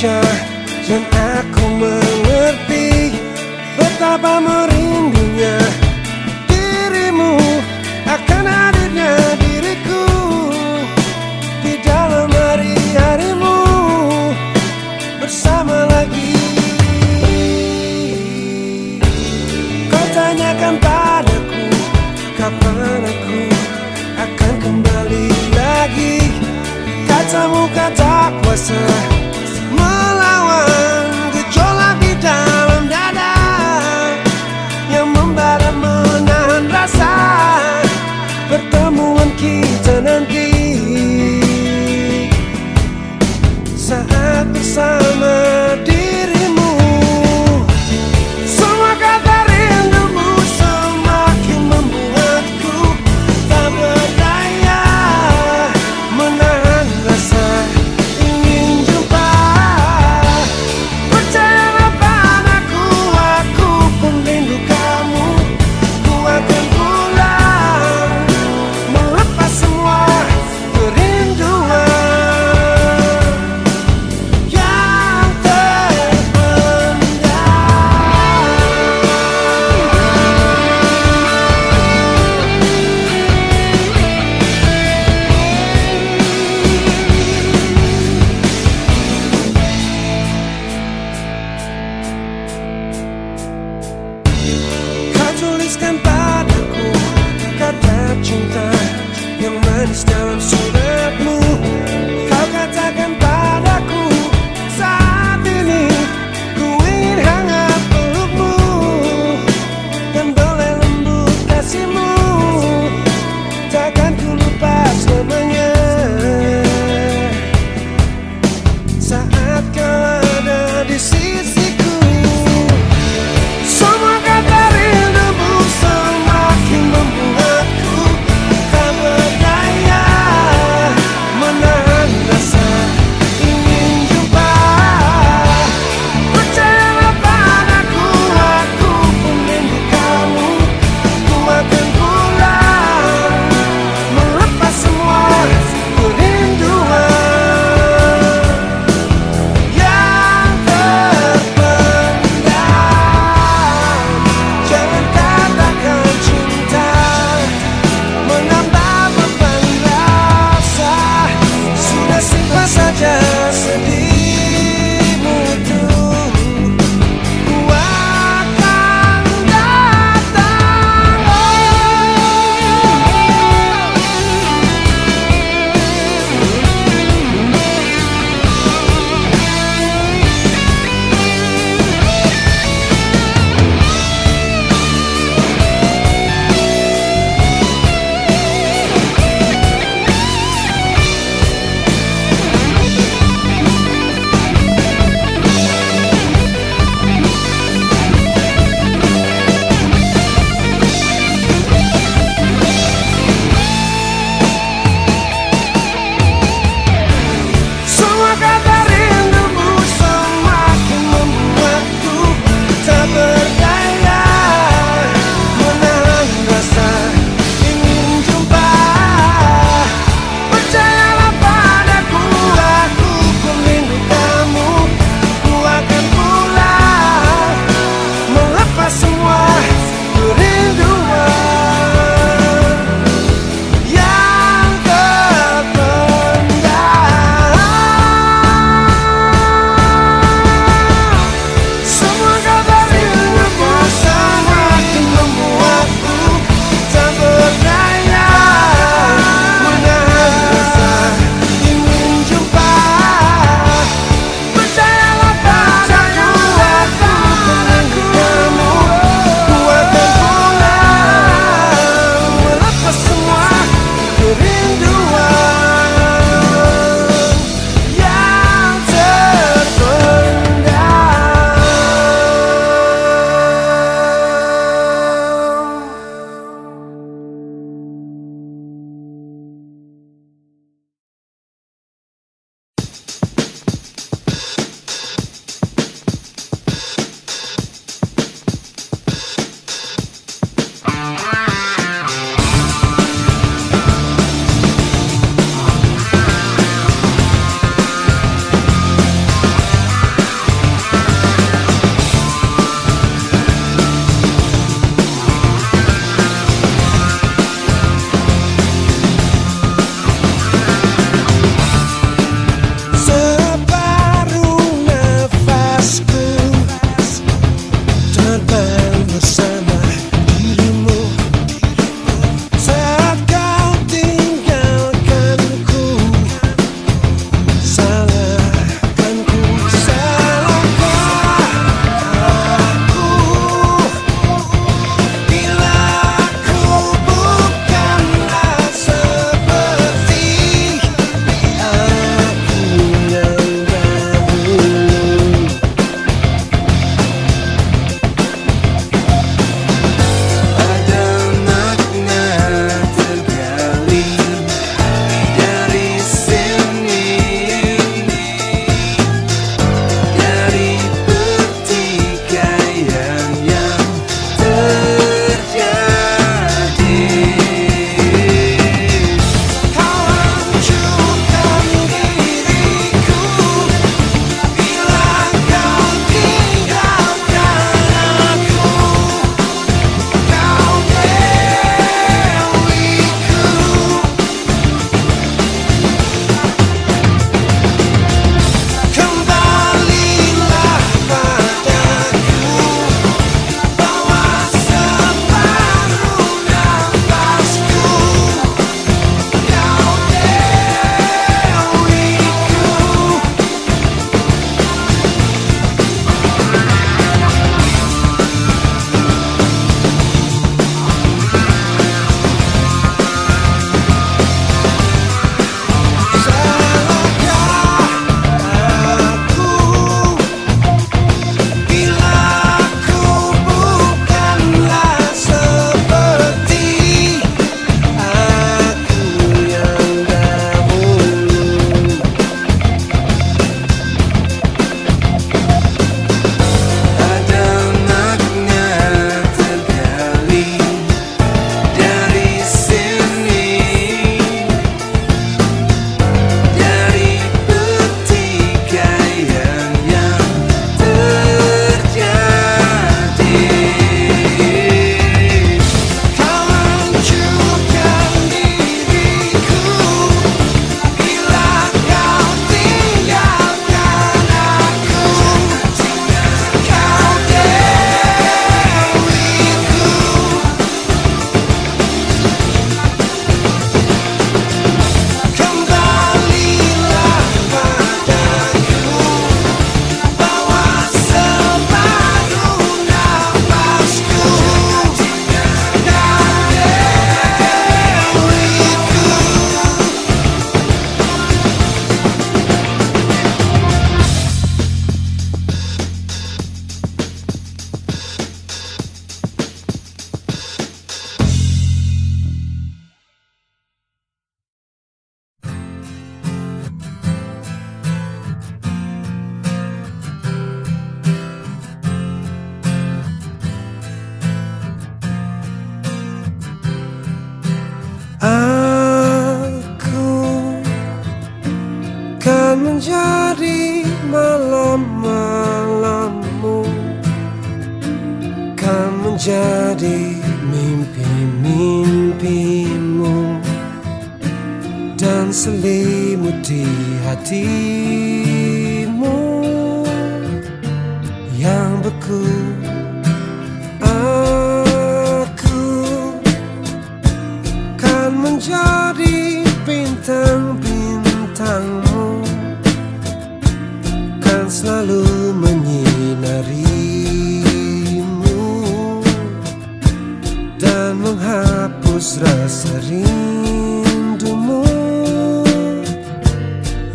future.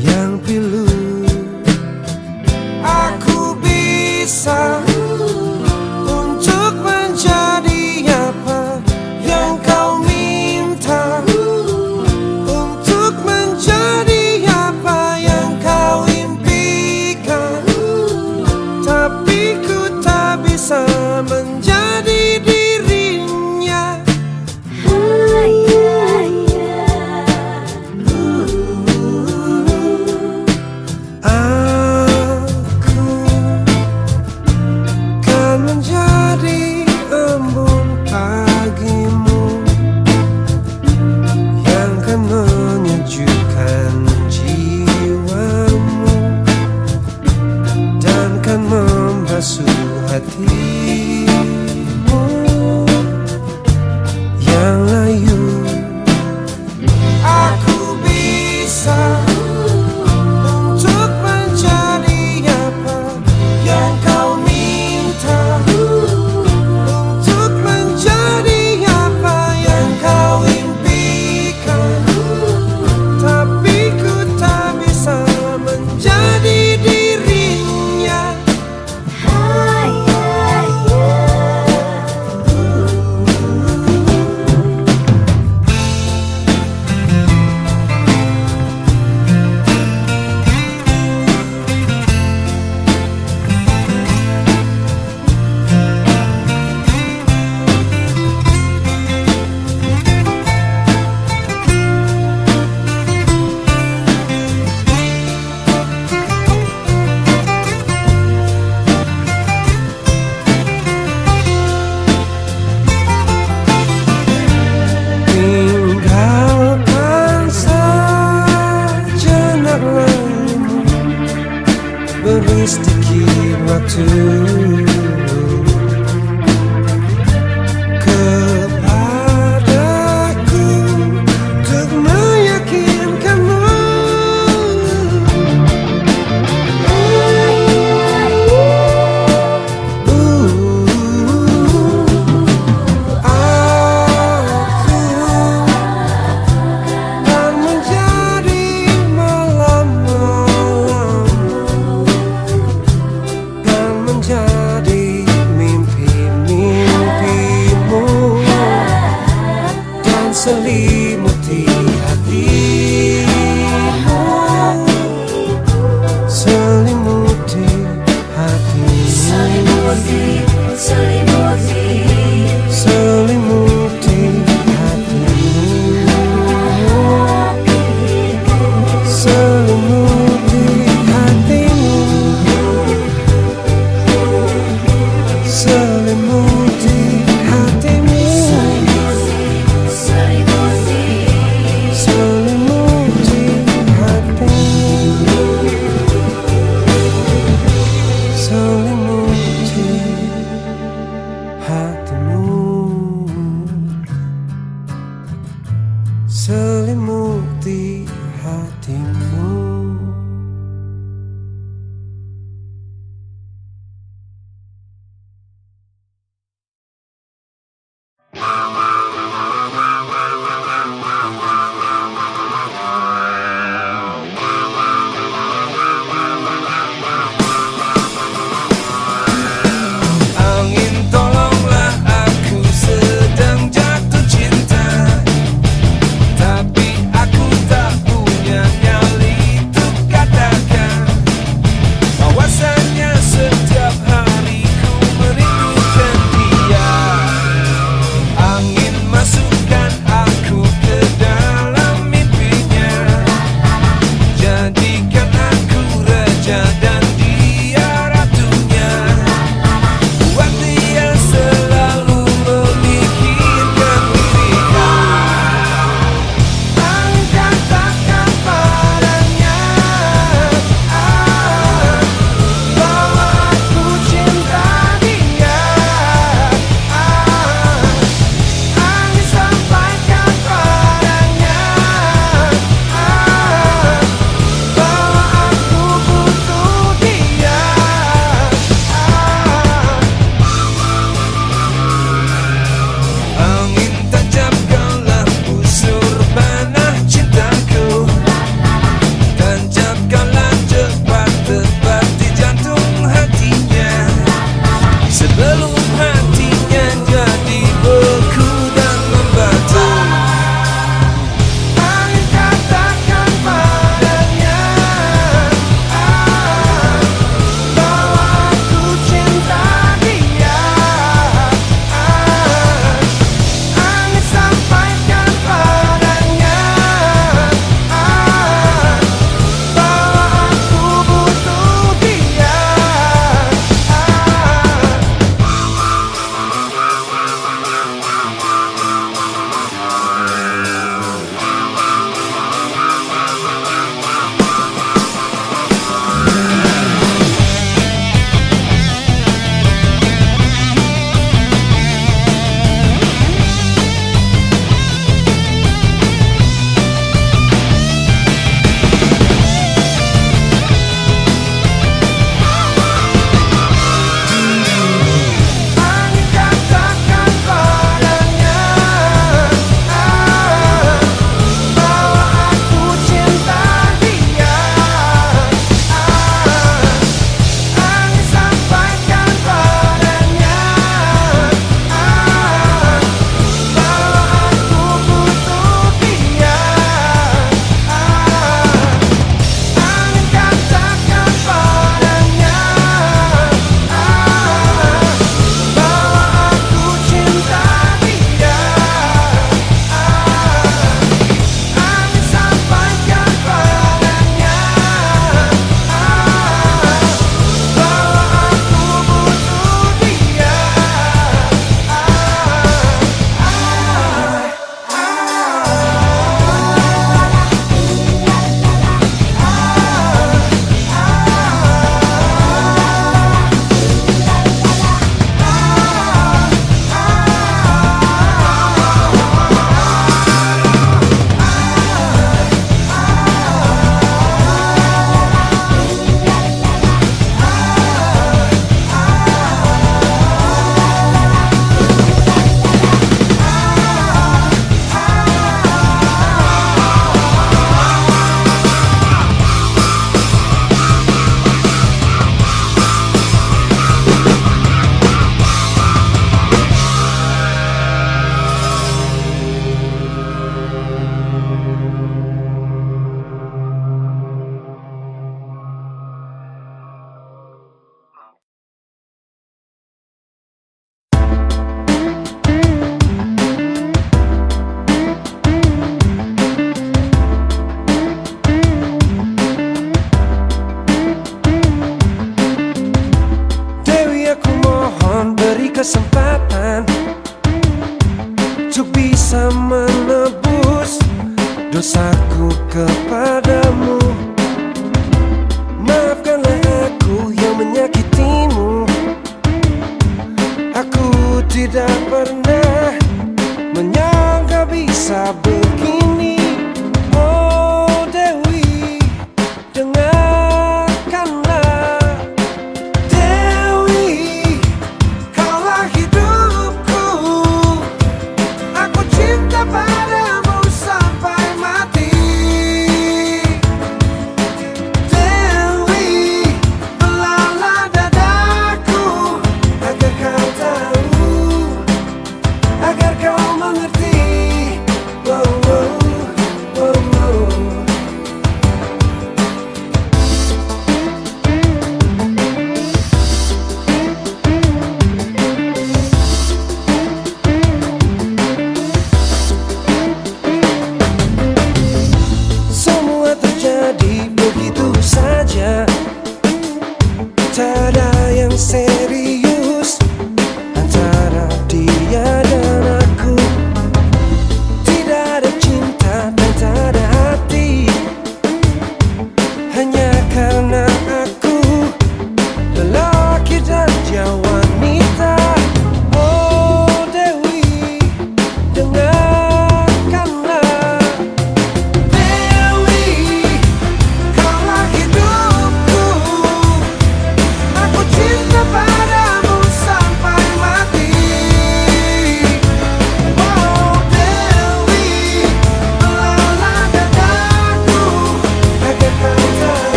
Yang pilu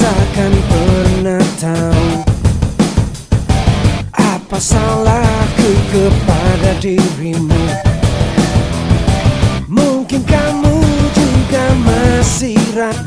takkan pernah tahu Apa salahku kepada dirimu. Mungkin kamu juga masih ragu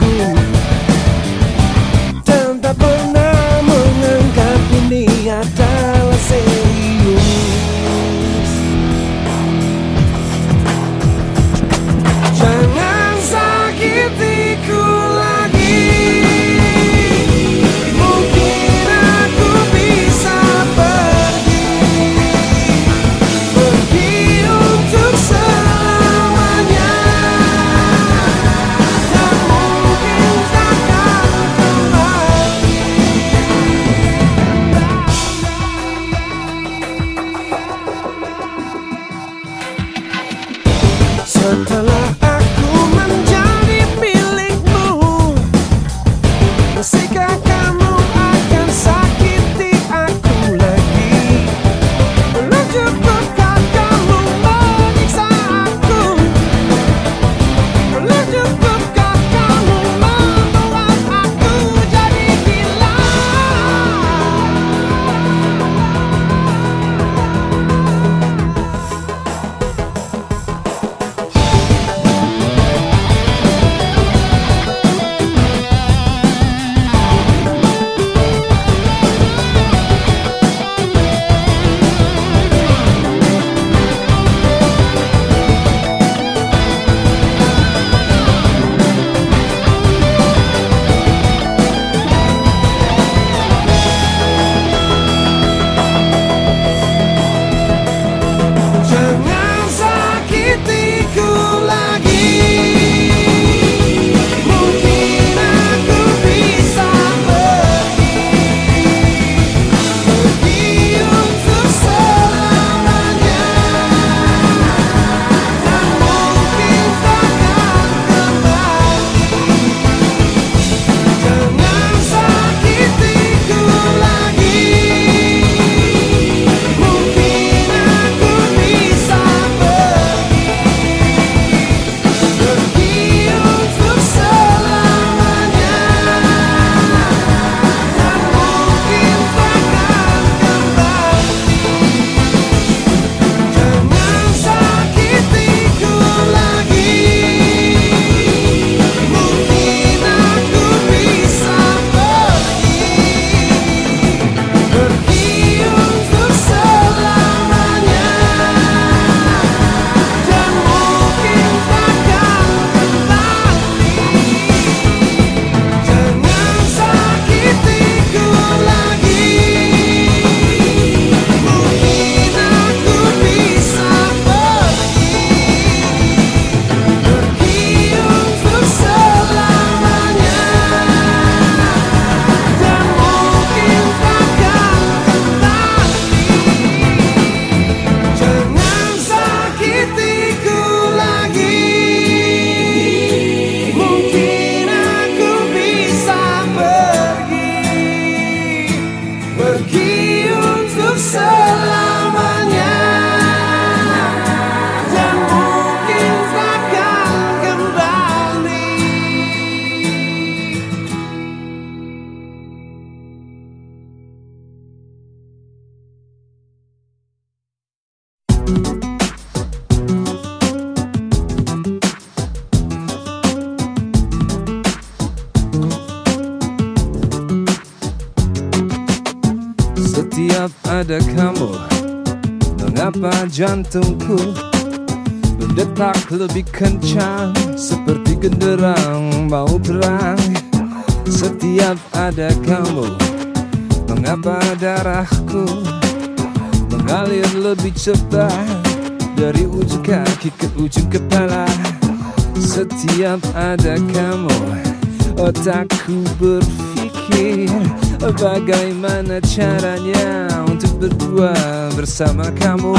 pada kamu. Mengapa jantungku Berdetak lebih kencang Seperti genderang mau perang Setiap ada kamu Mengapa darahku Mengalir lebih cepat Dari ujung kaki ke ujung kepala? Setiap ada kamu Otakku berpikir Bagaimana caranya berdua bersama kamu.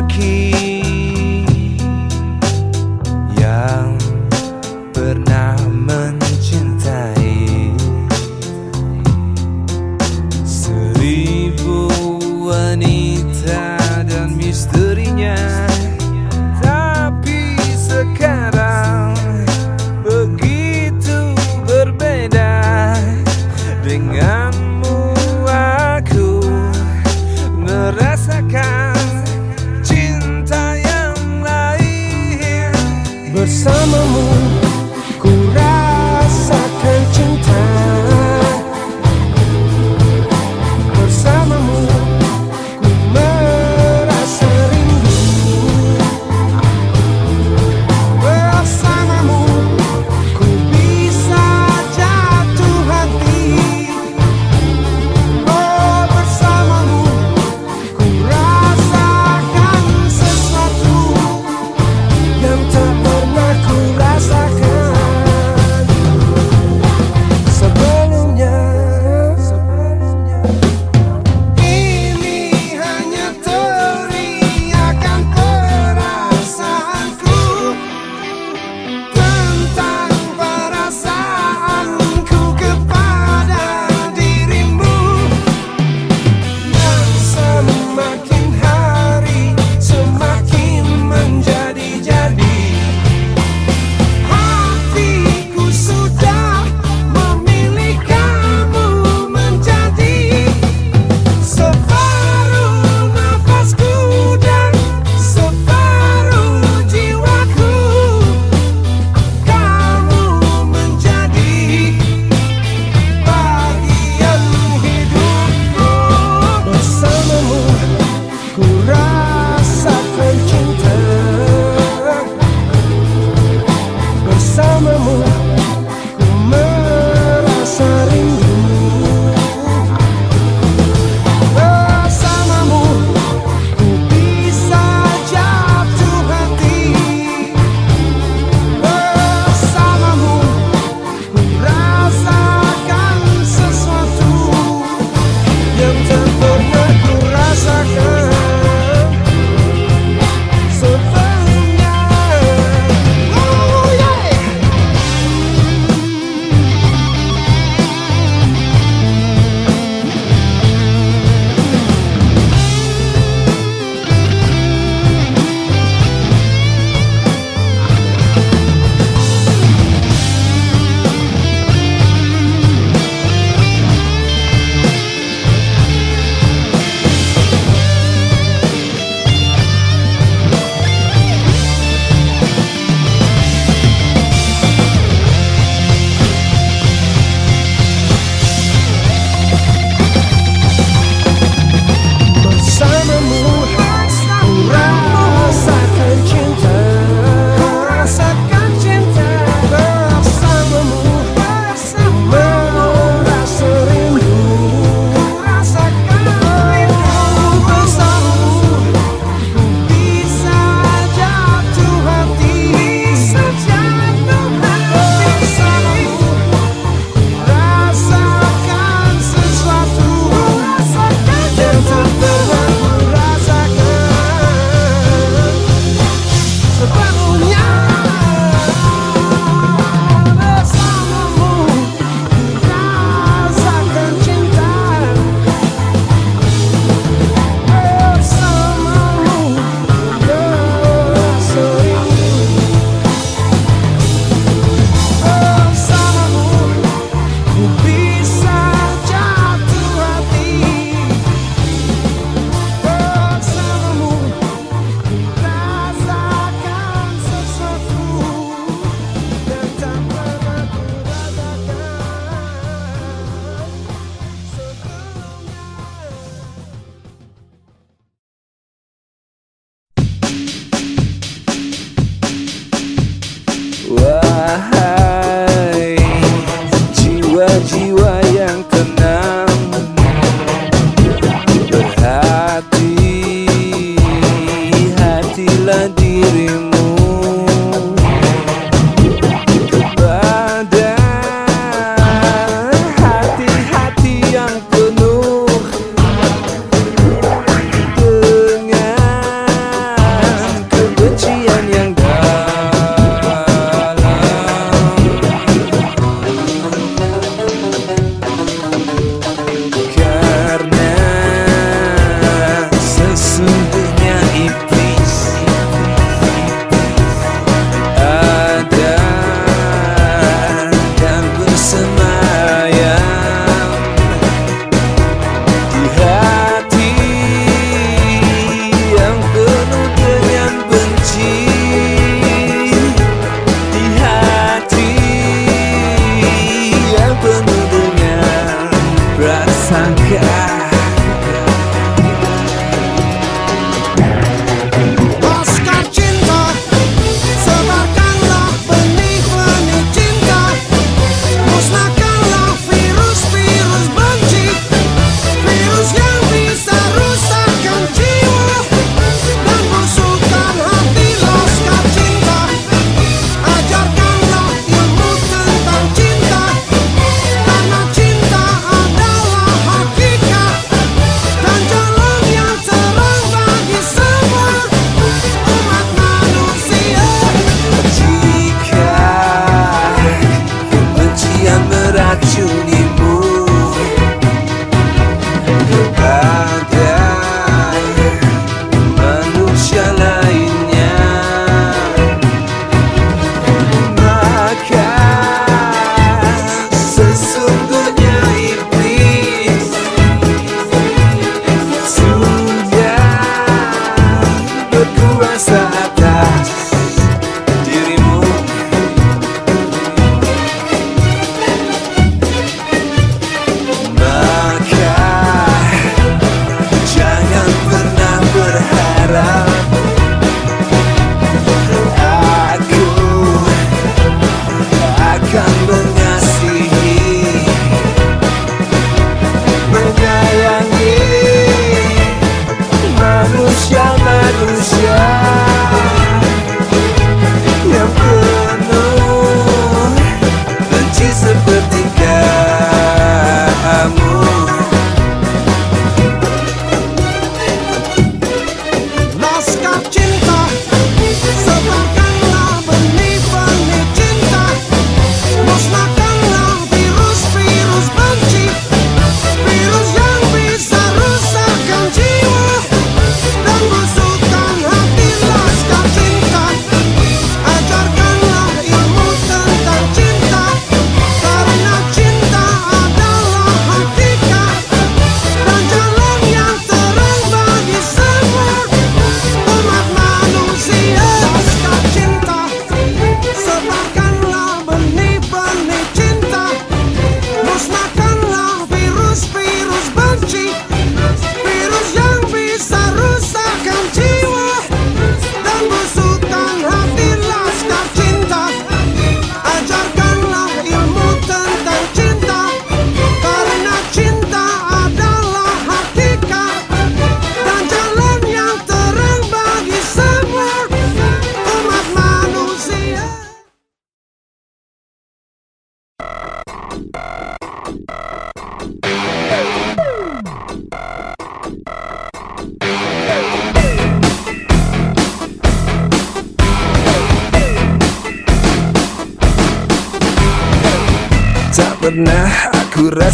key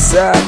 suck